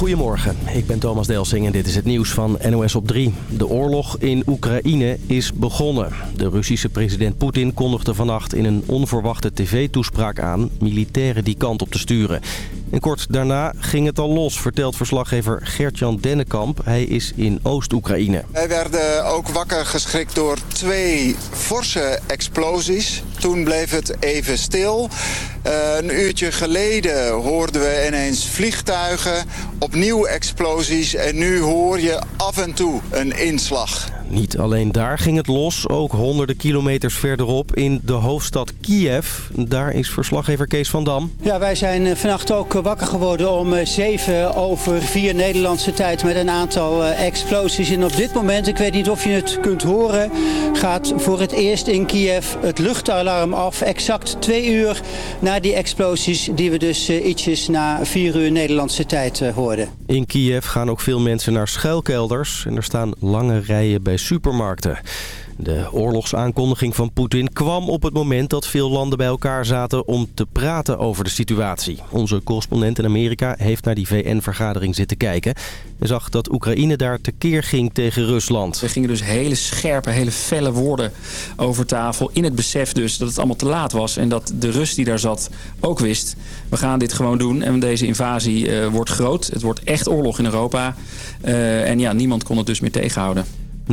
Goedemorgen, ik ben Thomas Delsing en dit is het nieuws van NOS op 3. De oorlog in Oekraïne is begonnen. De Russische president Poetin kondigde vannacht in een onverwachte tv-toespraak aan... militairen die kant op te sturen. En kort daarna ging het al los, vertelt verslaggever Gert-Jan Dennekamp. Hij is in Oost-Oekraïne. Wij werden ook wakker geschrikt door twee forse explosies. Toen bleef het even stil. Uh, een uurtje geleden hoorden we ineens vliegtuigen, opnieuw explosies en nu hoor je af en toe een inslag. Niet alleen daar ging het los, ook honderden kilometers verderop in de hoofdstad Kiev. Daar is verslaggever Kees van Dam. Ja, wij zijn vannacht ook wakker geworden om 7 over 4 Nederlandse tijd met een aantal explosies. En op dit moment, ik weet niet of je het kunt horen, gaat voor het eerst in Kiev het luchtalarm af. Exact twee uur na die explosies die we dus ietsjes na 4 uur Nederlandse tijd hoorden. In Kiev gaan ook veel mensen naar schuilkelders en er staan lange rijen bij supermarkten. De oorlogsaankondiging van Poetin kwam op het moment dat veel landen bij elkaar zaten om te praten over de situatie. Onze correspondent in Amerika heeft naar die VN-vergadering zitten kijken en zag dat Oekraïne daar tekeer ging tegen Rusland. Er gingen dus hele scherpe, hele felle woorden over tafel in het besef dus dat het allemaal te laat was en dat de Rus die daar zat ook wist, we gaan dit gewoon doen en deze invasie uh, wordt groot. Het wordt echt oorlog in Europa uh, en ja, niemand kon het dus meer tegenhouden.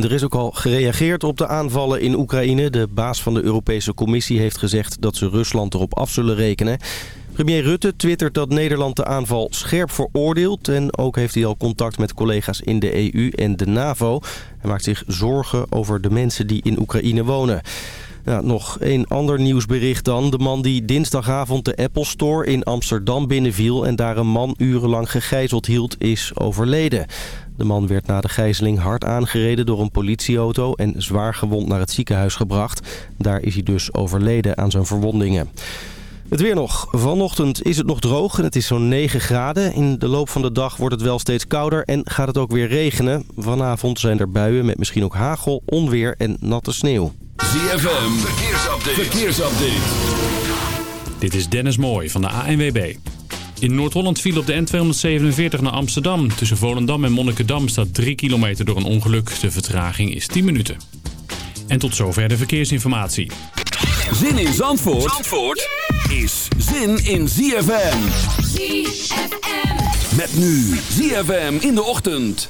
Er is ook al gereageerd op de aanvallen in Oekraïne. De baas van de Europese Commissie heeft gezegd dat ze Rusland erop af zullen rekenen. Premier Rutte twittert dat Nederland de aanval scherp veroordeelt. En ook heeft hij al contact met collega's in de EU en de NAVO. Hij maakt zich zorgen over de mensen die in Oekraïne wonen. Nog een ander nieuwsbericht dan. De man die dinsdagavond de Apple Store in Amsterdam binnenviel... en daar een man urenlang gegijzeld hield, is overleden. De man werd na de gijzeling hard aangereden door een politieauto... en zwaar gewond naar het ziekenhuis gebracht. Daar is hij dus overleden aan zijn verwondingen. Het weer nog. Vanochtend is het nog droog en het is zo'n 9 graden. In de loop van de dag wordt het wel steeds kouder en gaat het ook weer regenen. Vanavond zijn er buien met misschien ook hagel, onweer en natte sneeuw. ZFM, verkeersupdate. verkeersupdate. Dit is Dennis Mooij van de ANWB. In Noord-Holland viel op de N247 naar Amsterdam. Tussen Volendam en Monnikendam staat 3 kilometer door een ongeluk. De vertraging is 10 minuten. En tot zover de verkeersinformatie. Zin in Zandvoort, Zandvoort is zin in ZFM. ZFM. Met nu ZFM in de ochtend.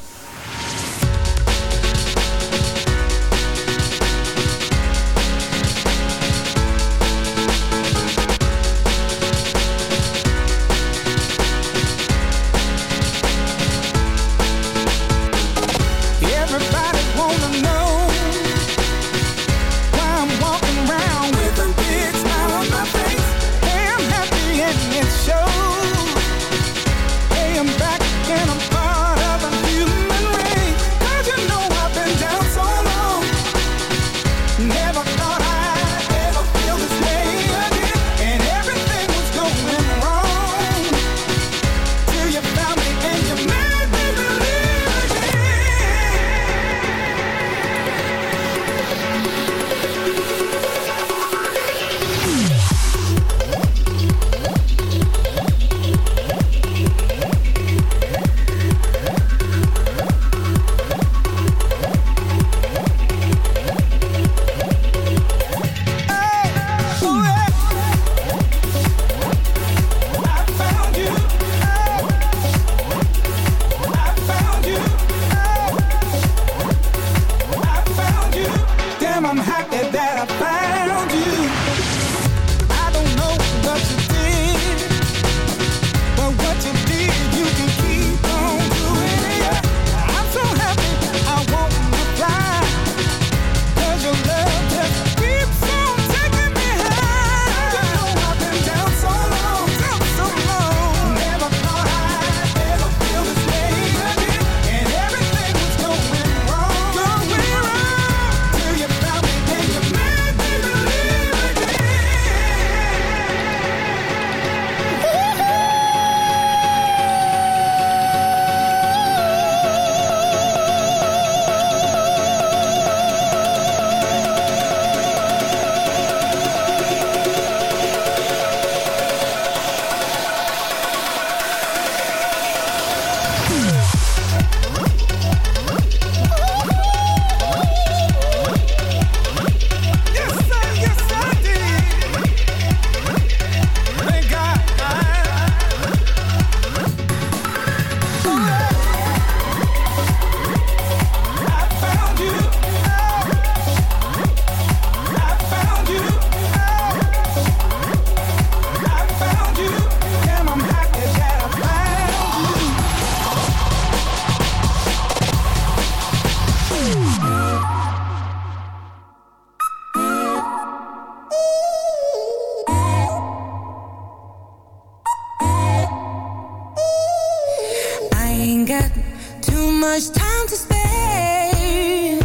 much time to spare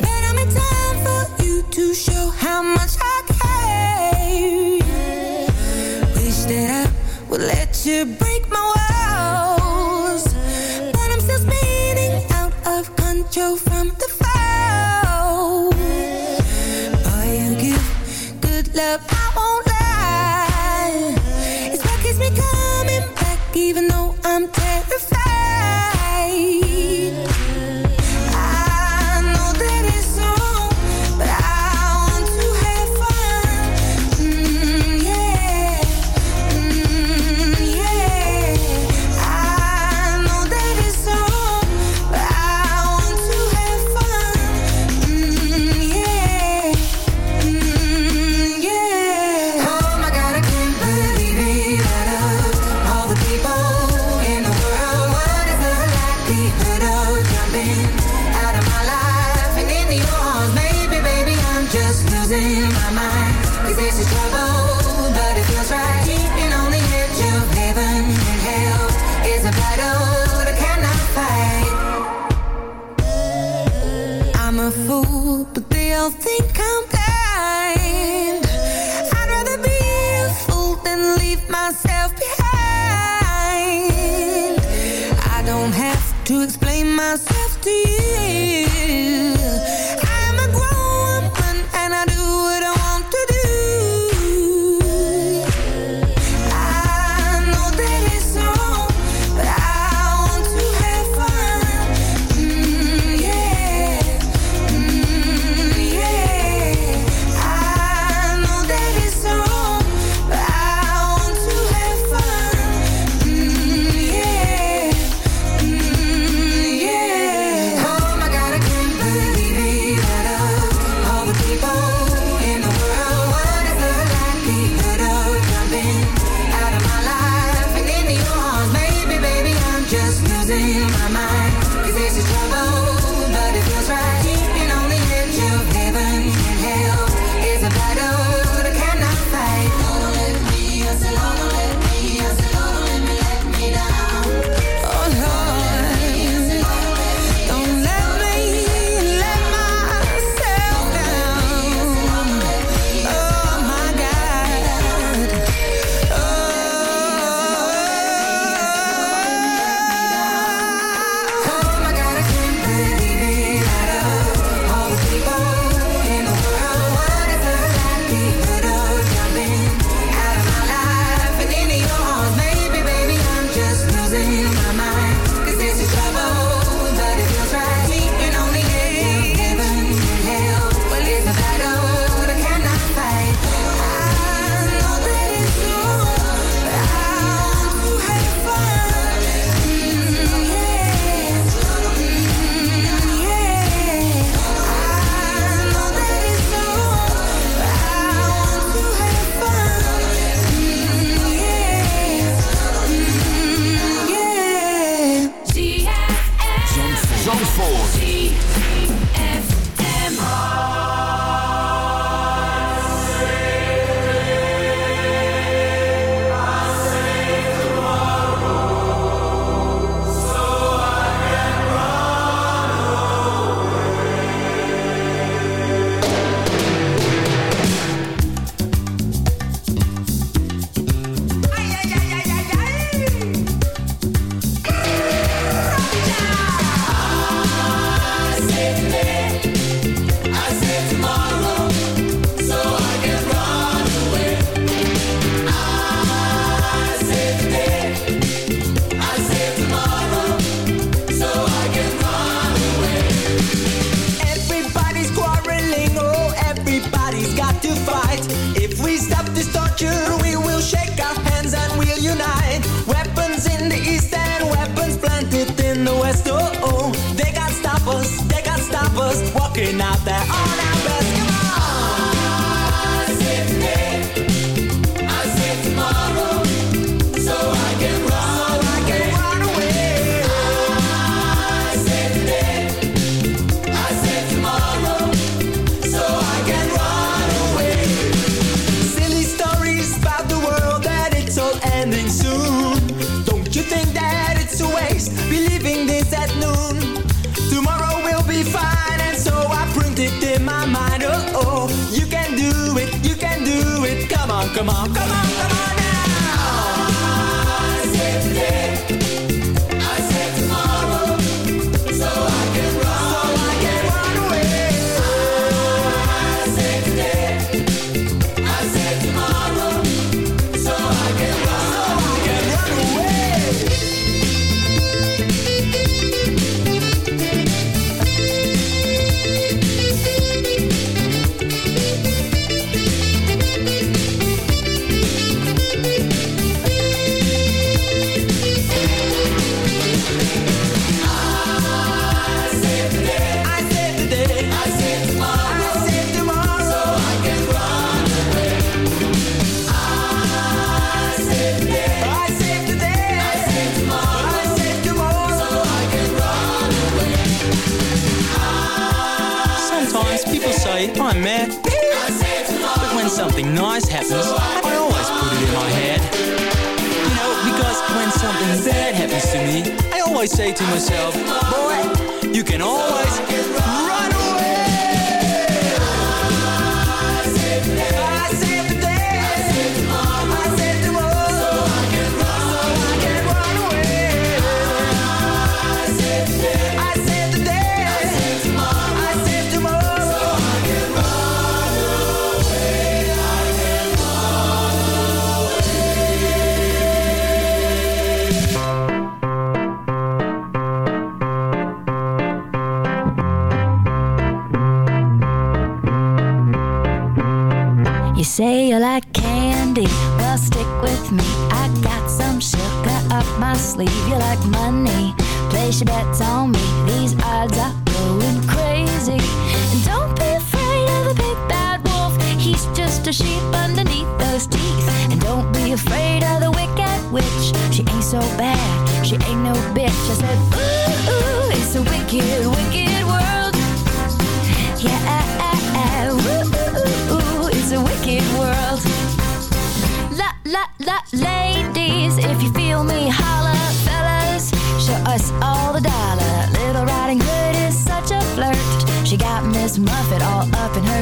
But I'm in time for you to show how much I care. Wish that I would let you breathe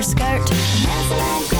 her skirt.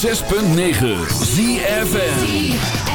106.9 ZFN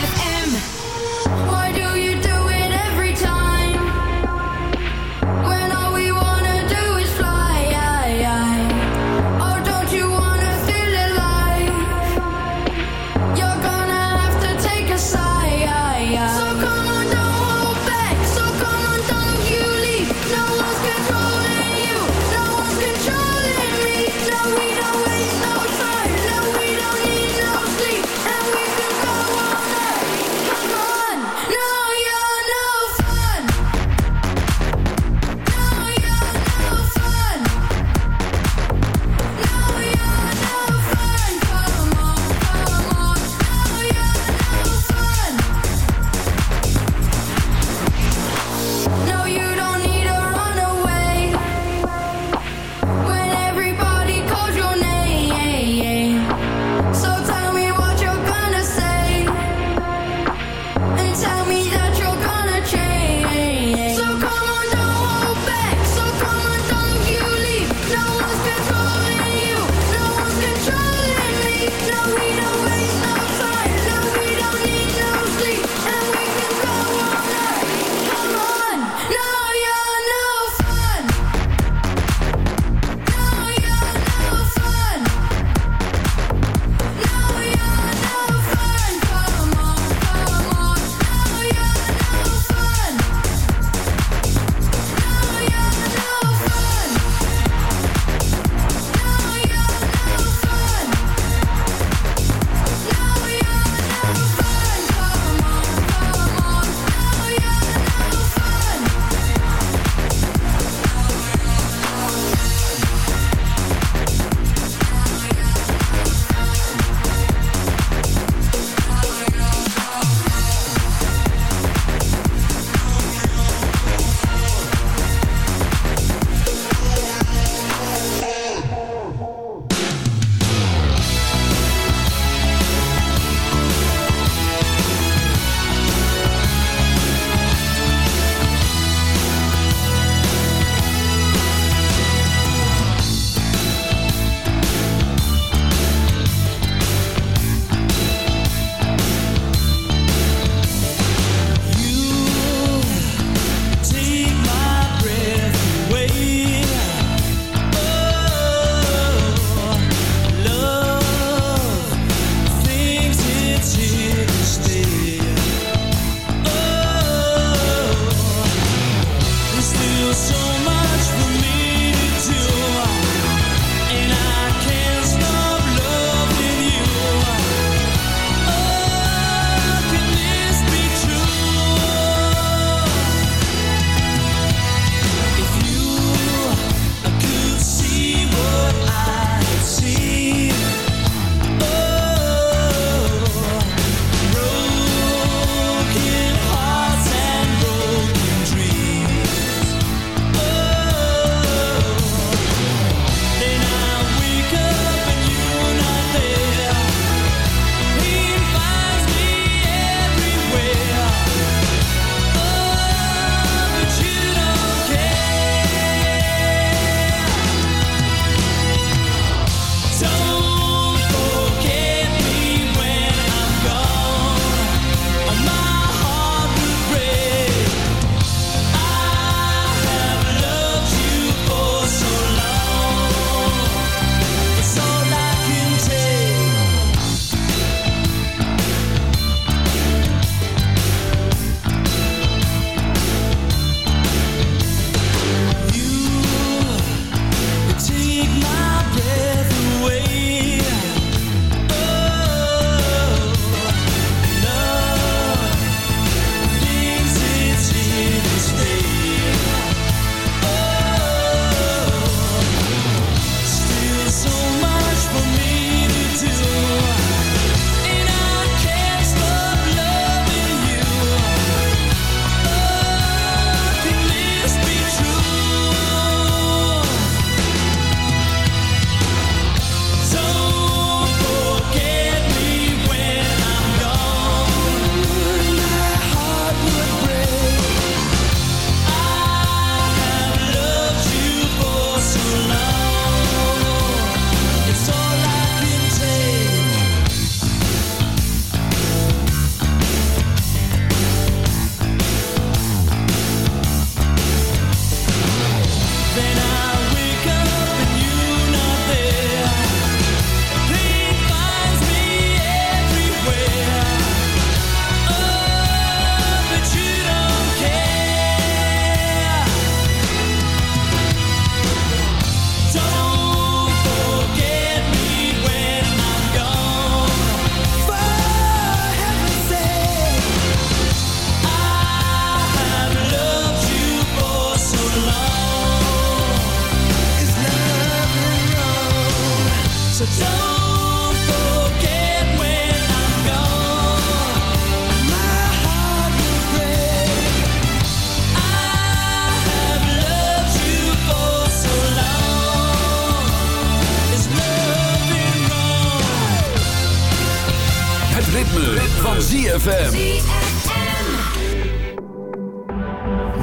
ZFM.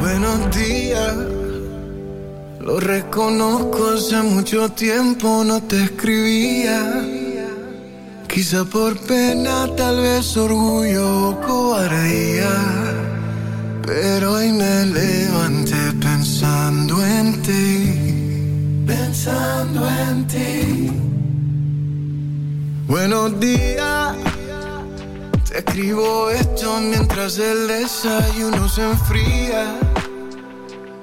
Buenos días, lo reconozco hace mucho tiempo no te escribía. Quizá por pena, tal vez orgullo o cobardía. Pero hoy me levanté pensando en ti, pensando en ti. Buenos días, te escribo esto mientras el desayuno se enfría.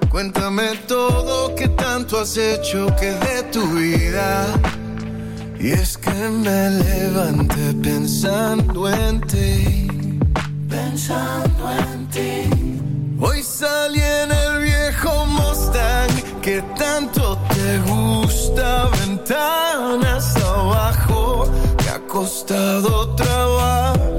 Cuéntame todo que tanto has hecho que de tu vida. Y es que me levanté pensando en ti, pensando en ti. Hoy salí en el viejo Mustang que tanto te gusta, ventanas abajo. Me ha costado trabajo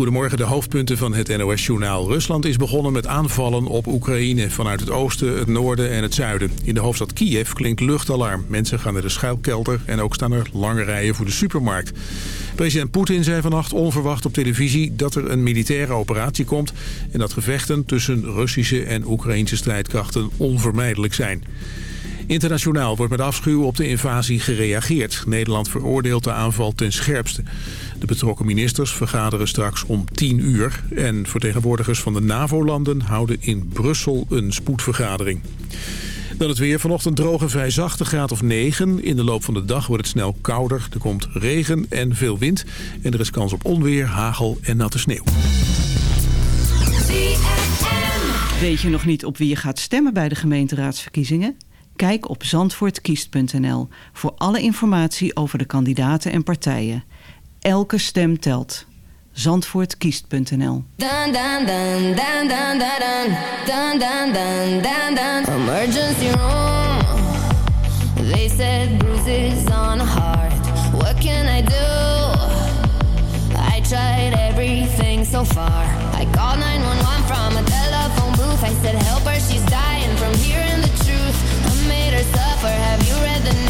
Goedemorgen, de hoofdpunten van het NOS-journaal. Rusland is begonnen met aanvallen op Oekraïne vanuit het oosten, het noorden en het zuiden. In de hoofdstad Kiev klinkt luchtalarm. Mensen gaan naar de schuilkelder en ook staan er lange rijen voor de supermarkt. President Poetin zei vannacht onverwacht op televisie dat er een militaire operatie komt... en dat gevechten tussen Russische en Oekraïnse strijdkrachten onvermijdelijk zijn. Internationaal wordt met afschuw op de invasie gereageerd. Nederland veroordeelt de aanval ten scherpste. De betrokken ministers vergaderen straks om 10 uur. En vertegenwoordigers van de NAVO-landen houden in Brussel een spoedvergadering. Dan het weer. Vanochtend droog en vrij zacht, graad of 9. In de loop van de dag wordt het snel kouder. Er komt regen en veel wind. En er is kans op onweer, hagel en natte sneeuw. Weet je nog niet op wie je gaat stemmen bij de gemeenteraadsverkiezingen? Kijk op zandvoortkiest.nl voor alle informatie over de kandidaten en partijen. Elke stem telt. Zandvoortkiest.nl Emergency room. They said bruises on heart. What can I do? I tried everything so far. I called 911 from a telephone booth. I said help her, she's dying from here in the offer. Have you read the? news?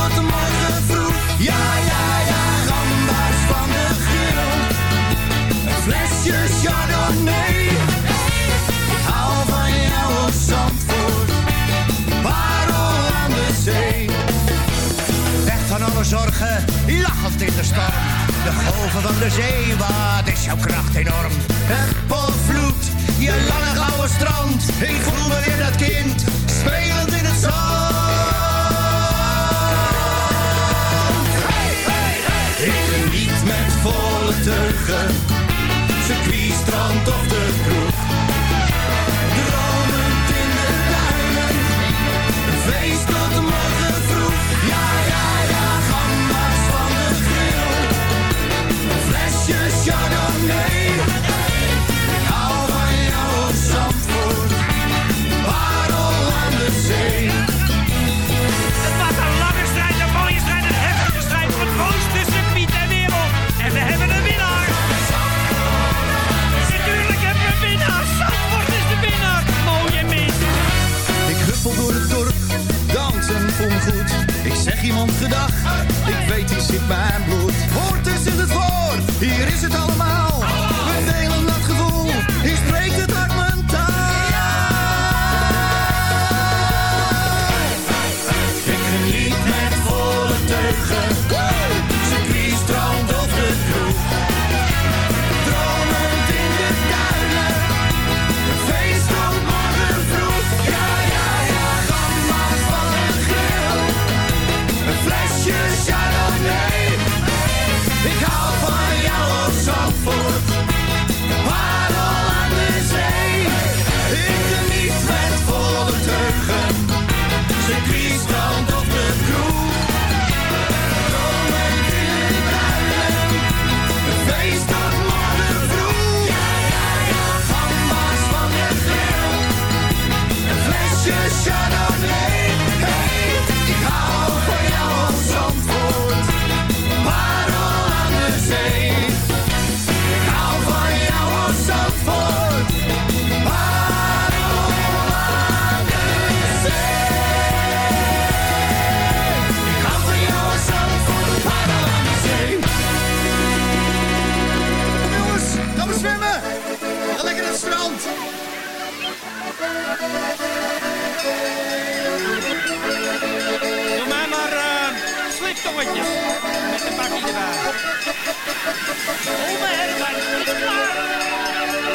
lachend in de storm. De golven van de zee, wat is jouw kracht enorm. Het potvloed, je lange gouden strand. Ik voel me weer dat kind, spelend in het zand. Ik geniet met volle teugen, circuit, strand of de kroeg. Dromend in de duinen, een feest tot morgen goed. Ik zeg iemand gedag, ik weet die zit mijn bloed. Hoort is in het hier is het allemaal. Oma Herman, is klaar?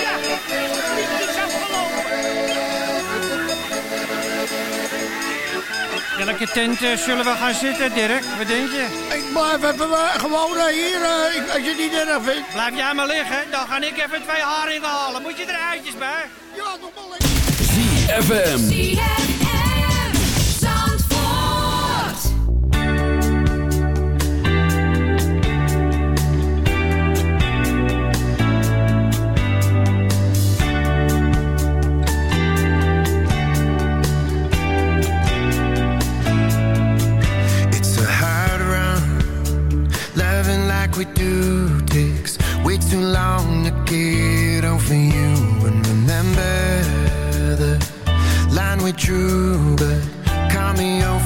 Ja, het is afgelopen. Welke tent eh, zullen we gaan zitten, Dirk? Wat denk je? Ik blijf even eh, gewoon eh, hier, ik- als je het niet erg vindt. Blijf jij maar liggen, dan ga ik even twee haringen halen. Moet je er eitjes bij? Ja, nog wel ZFM. Like we do takes way too long to get over you. And remember the line we drew, but call me over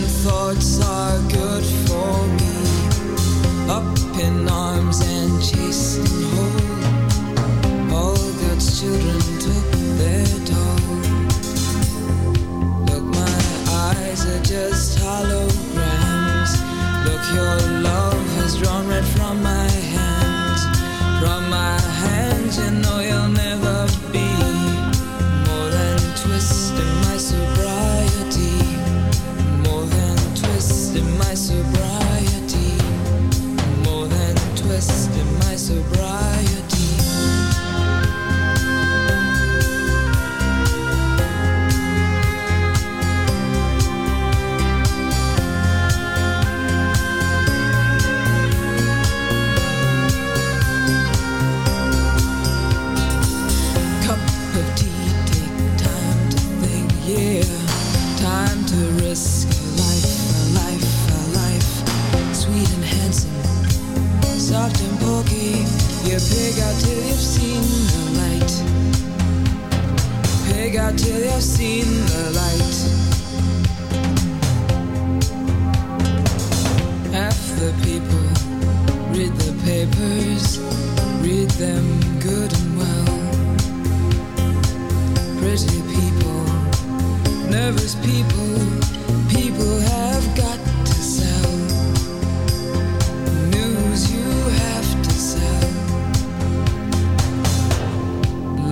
thoughts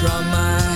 from my